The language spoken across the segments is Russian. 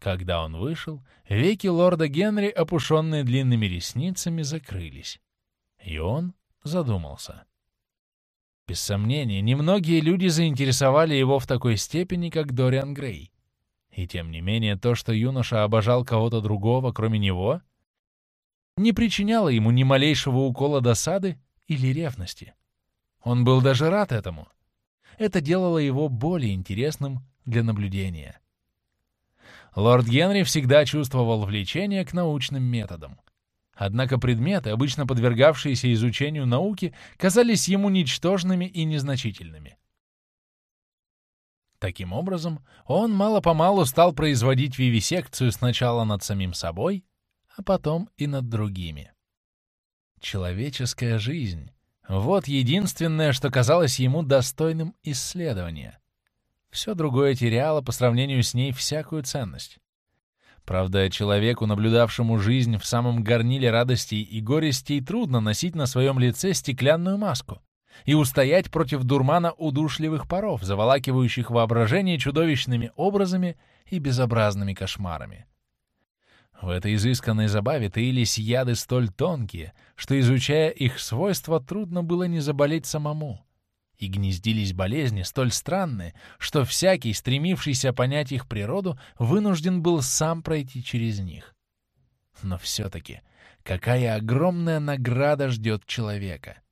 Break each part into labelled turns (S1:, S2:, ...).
S1: Когда он вышел, веки лорда Генри, опушенные длинными ресницами, закрылись. И он задумался. Без сомнения, немногие люди заинтересовали его в такой степени, как Дориан Грей. И тем не менее, то, что юноша обожал кого-то другого, кроме него, не причиняло ему ни малейшего укола досады или ревности. Он был даже рад этому. Это делало его более интересным для наблюдения. Лорд Генри всегда чувствовал влечение к научным методам. Однако предметы, обычно подвергавшиеся изучению науки, казались ему ничтожными и незначительными. Таким образом, он мало-помалу стал производить вивисекцию сначала над самим собой, а потом и над другими. Человеческая жизнь — вот единственное, что казалось ему достойным исследования. Все другое теряло по сравнению с ней всякую ценность. Правда, человеку, наблюдавшему жизнь в самом горниле радостей и горестей, трудно носить на своем лице стеклянную маску и устоять против дурмана удушливых паров, заволакивающих воображение чудовищными образами и безобразными кошмарами. В этой изысканной забаве таились яды столь тонкие, что, изучая их свойства, трудно было не заболеть самому. И гнездились болезни столь странные, что всякий, стремившийся понять их природу, вынужден был сам пройти через них. Но все-таки, какая огромная награда ждет человека!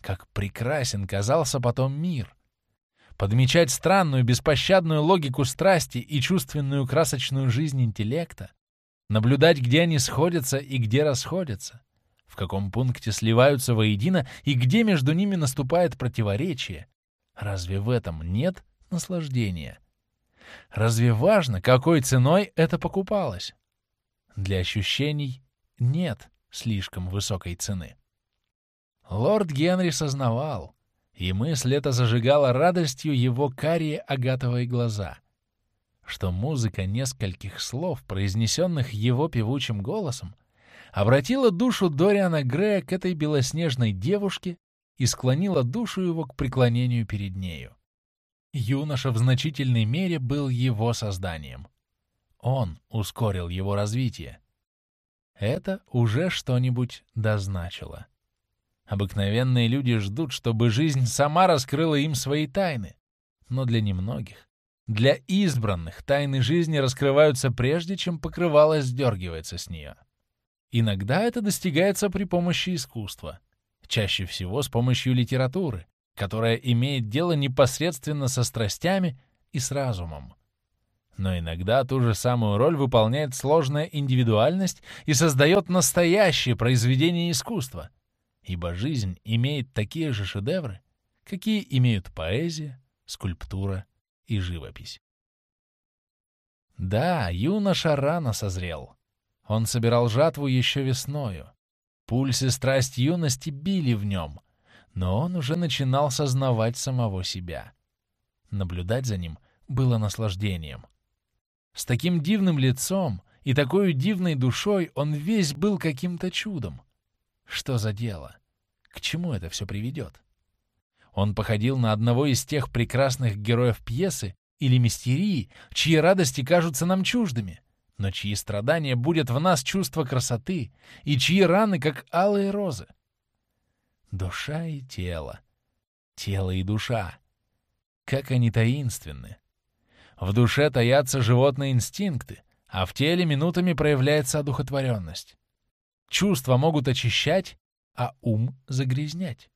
S1: Как прекрасен казался потом мир! Подмечать странную, беспощадную логику страсти и чувственную красочную жизнь интеллекта, наблюдать, где они сходятся и где расходятся, в каком пункте сливаются воедино и где между ними наступает противоречие. Разве в этом нет наслаждения? Разве важно, какой ценой это покупалось? Для ощущений нет слишком высокой цены. Лорд Генри сознавал, и мысль эта зажигала радостью его карие агатовые глаза — что музыка нескольких слов, произнесенных его певучим голосом, обратила душу Дориана Грея к этой белоснежной девушке и склонила душу его к преклонению перед нею. Юноша в значительной мере был его созданием. Он ускорил его развитие. Это уже что-нибудь дозначило. Обыкновенные люди ждут, чтобы жизнь сама раскрыла им свои тайны, но для немногих для избранных тайны жизни раскрываются прежде, чем покрывало сдергивается с нее. Иногда это достигается при помощи искусства, чаще всего с помощью литературы, которая имеет дело непосредственно со страстями и с разумом. Но иногда ту же самую роль выполняет сложная индивидуальность и создает настоящее произведение искусства, ибо жизнь имеет такие же шедевры, какие имеют поэзия, скульптура и живопись. Да, юноша рано созрел. Он собирал жатву еще весною. Пульс и страсть юности били в нем, но он уже начинал сознавать самого себя. Наблюдать за ним было наслаждением. С таким дивным лицом и такой дивной душой он весь был каким-то чудом. Что за дело? К чему это все приведет? Он походил на одного из тех прекрасных героев пьесы или мистерии, чьи радости кажутся нам чуждыми, но чьи страдания будут в нас чувство красоты и чьи раны, как алые розы. Душа и тело, тело и душа, как они таинственны. В душе таятся животные инстинкты, а в теле минутами проявляется одухотворенность. Чувства могут очищать, а ум загрязнять.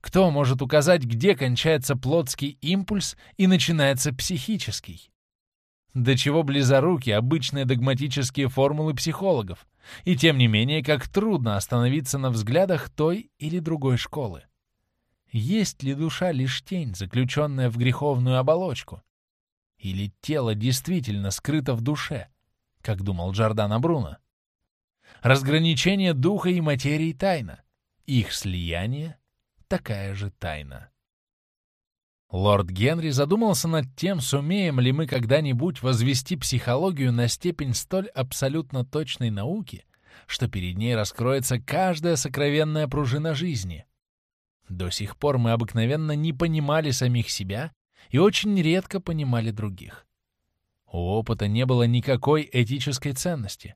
S1: Кто может указать, где кончается плотский импульс и начинается психический? До чего близоруки обычные догматические формулы психологов, и тем не менее, как трудно остановиться на взглядах той или другой школы. Есть ли душа лишь тень, заключенная в греховную оболочку? Или тело действительно скрыто в душе, как думал Джордано Бруно? Разграничение духа и материи тайна, их слияние такая же тайна. Лорд Генри задумался над тем, сумеем ли мы когда-нибудь возвести психологию на степень столь абсолютно точной науки, что перед ней раскроется каждая сокровенная пружина жизни. До сих пор мы обыкновенно не понимали самих себя и очень редко понимали других. У опыта не было никакой этической ценности.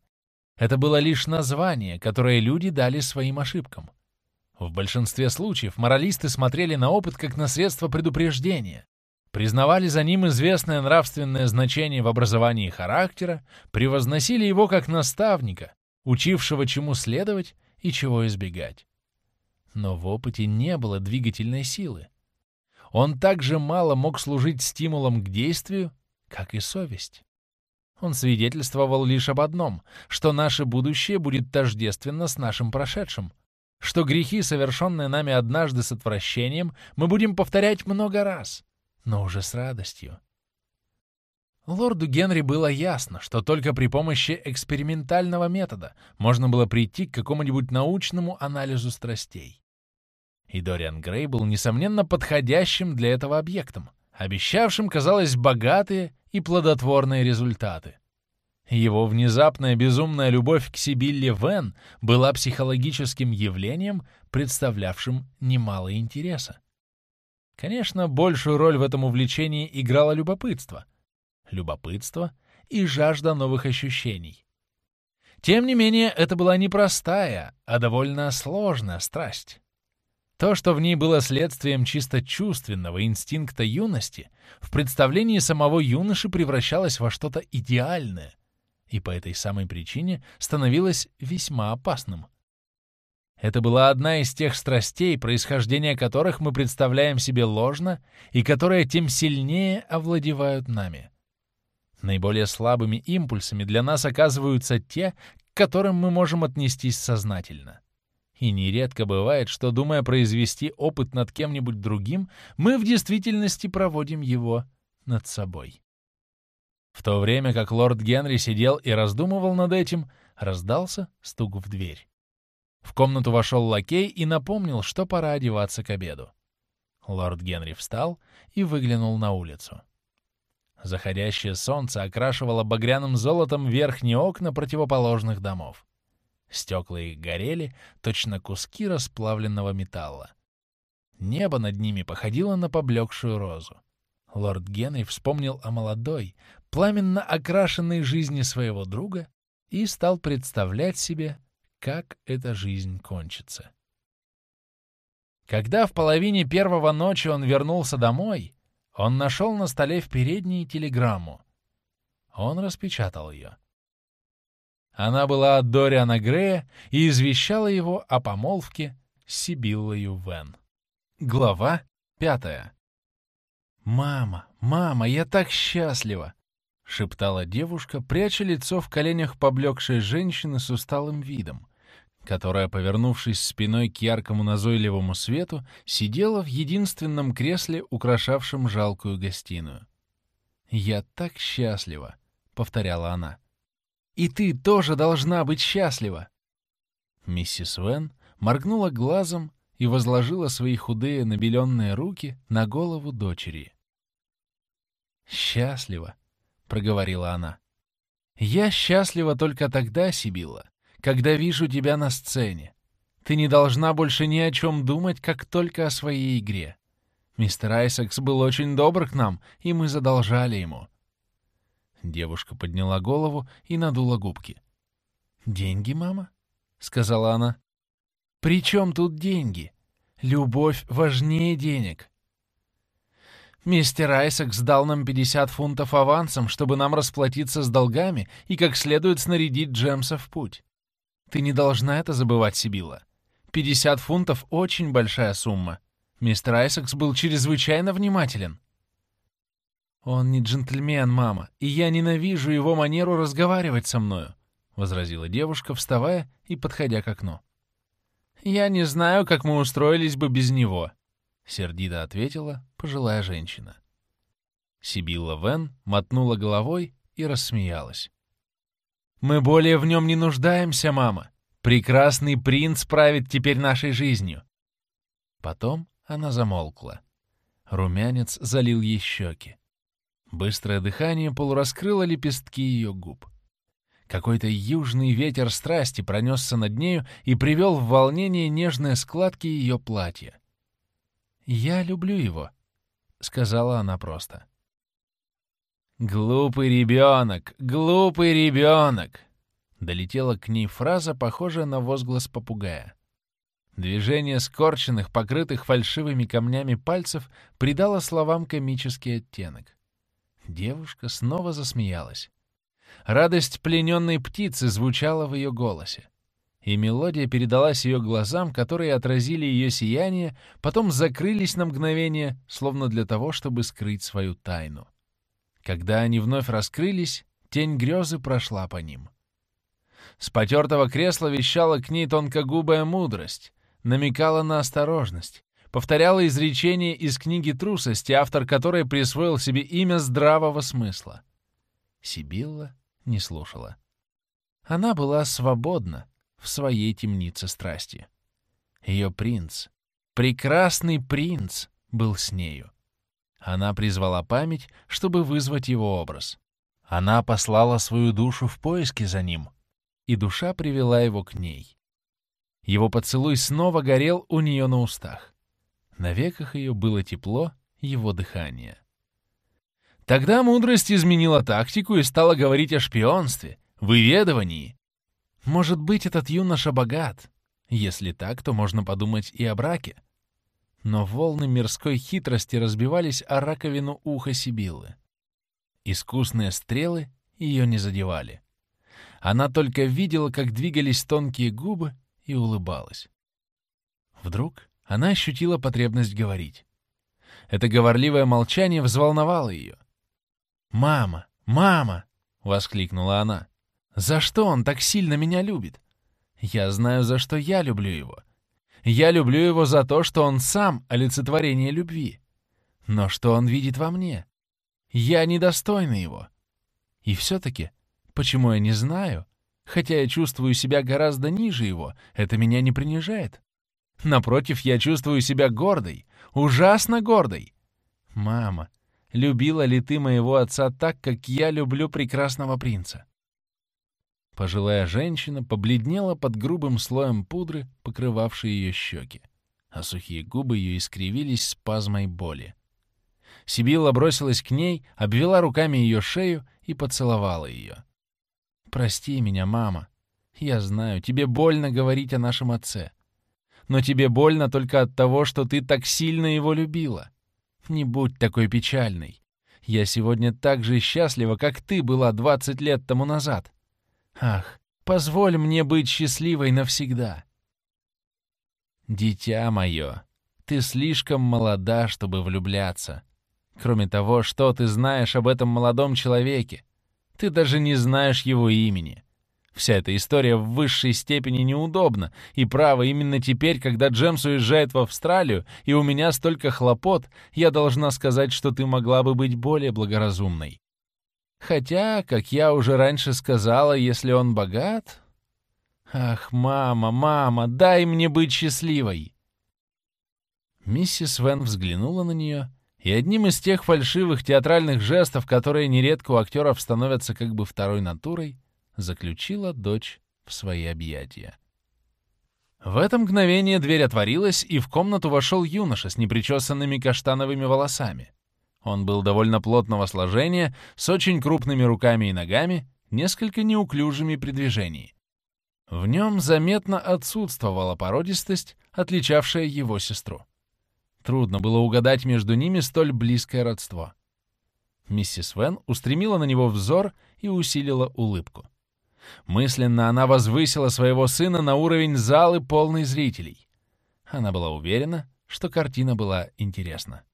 S1: Это было лишь название, которое люди дали своим ошибкам. В большинстве случаев моралисты смотрели на опыт как на средство предупреждения, признавали за ним известное нравственное значение в образовании характера, превозносили его как наставника, учившего чему следовать и чего избегать. Но в опыте не было двигательной силы. Он так же мало мог служить стимулом к действию, как и совесть. Он свидетельствовал лишь об одном, что наше будущее будет тождественно с нашим прошедшим, что грехи, совершенные нами однажды с отвращением, мы будем повторять много раз, но уже с радостью. Лорду Генри было ясно, что только при помощи экспериментального метода можно было прийти к какому-нибудь научному анализу страстей. И Дориан Грей был, несомненно, подходящим для этого объектом, обещавшим, казалось, богатые и плодотворные результаты. Его внезапная безумная любовь к Сибилле Вен была психологическим явлением, представлявшим немало интереса. Конечно, большую роль в этом увлечении играло любопытство. Любопытство и жажда новых ощущений. Тем не менее, это была не простая, а довольно сложная страсть. То, что в ней было следствием чисто чувственного инстинкта юности, в представлении самого юноши превращалось во что-то идеальное и по этой самой причине становилось весьма опасным. Это была одна из тех страстей, происхождение которых мы представляем себе ложно и которые тем сильнее овладевают нами. Наиболее слабыми импульсами для нас оказываются те, к которым мы можем отнестись сознательно. И нередко бывает, что, думая произвести опыт над кем-нибудь другим, мы в действительности проводим его над собой. В то время как лорд Генри сидел и раздумывал над этим, раздался стук в дверь. В комнату вошел лакей и напомнил, что пора одеваться к обеду. Лорд Генри встал и выглянул на улицу. Заходящее солнце окрашивало багряным золотом верхние окна противоположных домов. Стекла их горели, точно куски расплавленного металла. Небо над ними походило на поблекшую розу. Лорд Генри вспомнил о молодой, пламенно окрашенной жизни своего друга и стал представлять себе, как эта жизнь кончится. Когда в половине первого ночи он вернулся домой, он нашел на столе в передней телеграмму. Он распечатал ее. Она была от Дориана Грея и извещала его о помолвке с Сибиллою Вен. Глава пятая. «Мама, мама, я так счастлива!» — шептала девушка, пряча лицо в коленях поблекшей женщины с усталым видом, которая, повернувшись спиной к яркому назойливому свету, сидела в единственном кресле, украшавшем жалкую гостиную. «Я так счастлива!» — повторяла она. И ты тоже должна быть счастлива!» Миссис Вен моргнула глазом и возложила свои худые набеленные руки на голову дочери. «Счастлива!» — проговорила она. «Я счастлива только тогда, Сибилла, когда вижу тебя на сцене. Ты не должна больше ни о чем думать, как только о своей игре. Мистер Айсакс был очень добр к нам, и мы задолжали ему. Девушка подняла голову и надула губки. «Деньги, мама?» — сказала она. «При чем тут деньги? Любовь важнее денег». «Мистер Айсак сдал нам 50 фунтов авансом, чтобы нам расплатиться с долгами и как следует снарядить Джемса в путь. Ты не должна это забывать, Сибила. 50 фунтов — очень большая сумма. Мистер Айсакс был чрезвычайно внимателен». «Он не джентльмен, мама, и я ненавижу его манеру разговаривать со мною», — возразила девушка, вставая и подходя к окну. «Я не знаю, как мы устроились бы без него», — сердито ответила пожилая женщина. Сибилла Вен мотнула головой и рассмеялась. «Мы более в нем не нуждаемся, мама. Прекрасный принц правит теперь нашей жизнью». Потом она замолкла. Румянец залил ей щеки. Быстрое дыхание полураскрыло лепестки ее губ. Какой-то южный ветер страсти пронесся над нею и привел в волнение нежные складки ее платья. «Я люблю его», — сказала она просто. «Глупый ребенок! Глупый ребенок!» Долетела к ней фраза, похожая на возглас попугая. Движение скорченных, покрытых фальшивыми камнями пальцев придало словам комический оттенок. Девушка снова засмеялась. Радость плененной птицы звучала в ее голосе. И мелодия передалась ее глазам, которые отразили ее сияние, потом закрылись на мгновение, словно для того, чтобы скрыть свою тайну. Когда они вновь раскрылись, тень грезы прошла по ним. С потертого кресла вещала к ней тонкогубая мудрость, намекала на осторожность, повторяла изречение из книги трусости, автор которой присвоил себе имя здравого смысла. Сибилла не слушала. Она была свободна в своей темнице страсти. Ее принц, прекрасный принц, был с нею. Она призвала память, чтобы вызвать его образ. Она послала свою душу в поиски за ним, и душа привела его к ней. Его поцелуй снова горел у нее на устах. На веках ее было тепло его дыхания. Тогда мудрость изменила тактику и стала говорить о шпионстве, выведывании. Может быть, этот юноша богат. Если так, то можно подумать и о браке но волны мирской хитрости разбивались о раковину уха Сибиллы. Искусные стрелы ее не задевали. Она только видела, как двигались тонкие губы, и улыбалась. Вдруг она ощутила потребность говорить. Это говорливое молчание взволновало ее. «Мама! Мама!» — воскликнула она. «За что он так сильно меня любит? Я знаю, за что я люблю его. Я люблю его за то, что он сам олицетворение любви. Но что он видит во мне? Я недостойна его. И все-таки, почему я не знаю, хотя я чувствую себя гораздо ниже его, это меня не принижает. Напротив, я чувствую себя гордой, ужасно гордой. Мама, любила ли ты моего отца так, как я люблю прекрасного принца? Пожилая женщина побледнела под грубым слоем пудры, покрывавшей ее щеки, а сухие губы ее искривились спазмой боли. Сибилла бросилась к ней, обвела руками ее шею и поцеловала ее. «Прости меня, мама. Я знаю, тебе больно говорить о нашем отце. Но тебе больно только от того, что ты так сильно его любила. Не будь такой печальной. Я сегодня так же счастлива, как ты была двадцать лет тому назад. Ах, позволь мне быть счастливой навсегда. Дитя мое, ты слишком молода, чтобы влюбляться. Кроме того, что ты знаешь об этом молодом человеке? Ты даже не знаешь его имени. Вся эта история в высшей степени неудобна, и право, именно теперь, когда Джемс уезжает в Австралию, и у меня столько хлопот, я должна сказать, что ты могла бы быть более благоразумной. Хотя, как я уже раньше сказала, если он богат... Ах, мама, мама, дай мне быть счастливой!» Миссис Вен взглянула на нее, и одним из тех фальшивых театральных жестов, которые нередко у актеров становятся как бы второй натурой, заключила дочь в свои объятия. В это мгновение дверь отворилась, и в комнату вошел юноша с непричесанными каштановыми волосами. Он был довольно плотного сложения, с очень крупными руками и ногами, несколько неуклюжими при движении. В нем заметно отсутствовала породистость, отличавшая его сестру. Трудно было угадать между ними столь близкое родство. Миссис Вен устремила на него взор и усилила улыбку. Мысленно она возвысила своего сына на уровень залы, полный зрителей. Она была уверена, что картина была интересна.